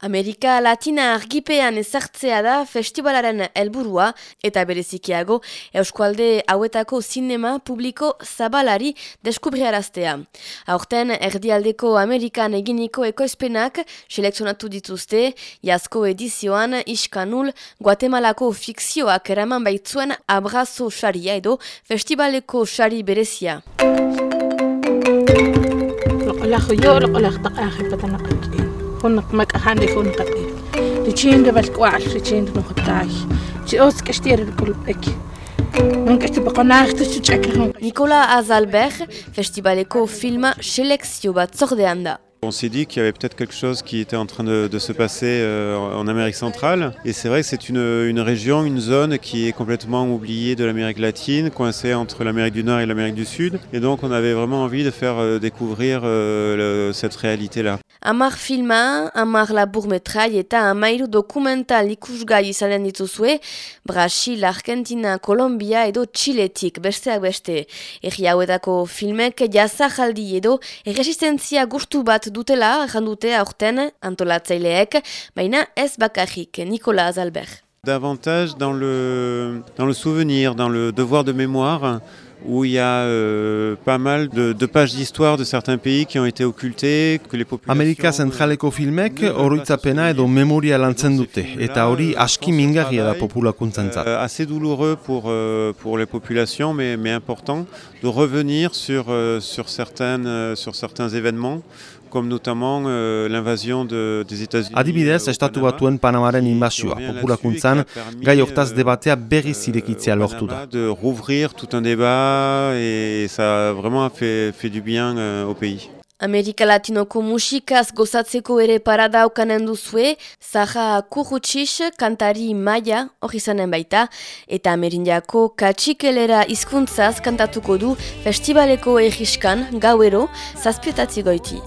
Amerika Latina argipean ezartzea da festivalaren helburua eta berezikiago Euskualde hauetako zinema publiko zabalari deskubriaraztea. Aurten erdialdeko Amerikan eginiko ekoizpenak selekzionatu dituzte, jazko edizioan iskanul Guatemalako fikzioak eraman baitzuen abrazo saria edo festivaleko sari berezia. هناك مك هاندي هناك لتشين دبل كواعش لتشين دبل خطاي تي أوس كشتير الكل بك Nicolas Azalbert, festivaleko filma selekzio bat zordean da. On s'est dit qu'il y avait peut-être quelque chose qui était en train de, de se passer euh, en Amérique centrale. Et c'est vrai que c'est une, une, région, une zone qui est complètement oubliée de l'Amérique latine, coincée entre l'Amérique du Nord et l'Amérique du Sud. Et donc on avait vraiment envie de faire euh, découvrir euh, le, cette réalité-là. Amar filma, amar labur metrai eta amairu dokumental ikusgai izanen dituzue, Brasil, Argentina, Kolombia edo Txiletik besteak beste. Eri hauetako filmek jazajaldi edo erresistentzia gustu bat dutela jandute aurten antolatzaileek, baina ez bakarrik Albert. Davantage dans le, dans le souvenir, dans le devoir de mémoire, où il y a euh, pas mal de, de pages d'histoire de certains pays qui ont été occultés, que les populations... Amerika zentraleko filmek oroitzapena edo memoria lantzen dute, eta hori aski mingarria da populakuntzantzat. Euh, assez douloureux pour, euh, pour les populations, mais, mais important, de revenir sur, euh, sur, certaines, euh, sur certains événements, comme notamment euh, l'invasion de, des États-Unis. Adibidez, estatu batuen Panamaren invasioa, populakuntzan, gai hortaz debatea berriz irekitzea lortu da. De rouvrir tout un débat et ça vraiment fait, fait du bien euh, au pays. Amerika Latinoko musikaz gozatzeko ere parada aukanen duzue, Zaha Kurutsiz kantari maia hori zanen baita, eta Amerindiako katxikelera hizkuntzaz kantatuko du festivaleko egiskan gauero zazpiotatzi goiti.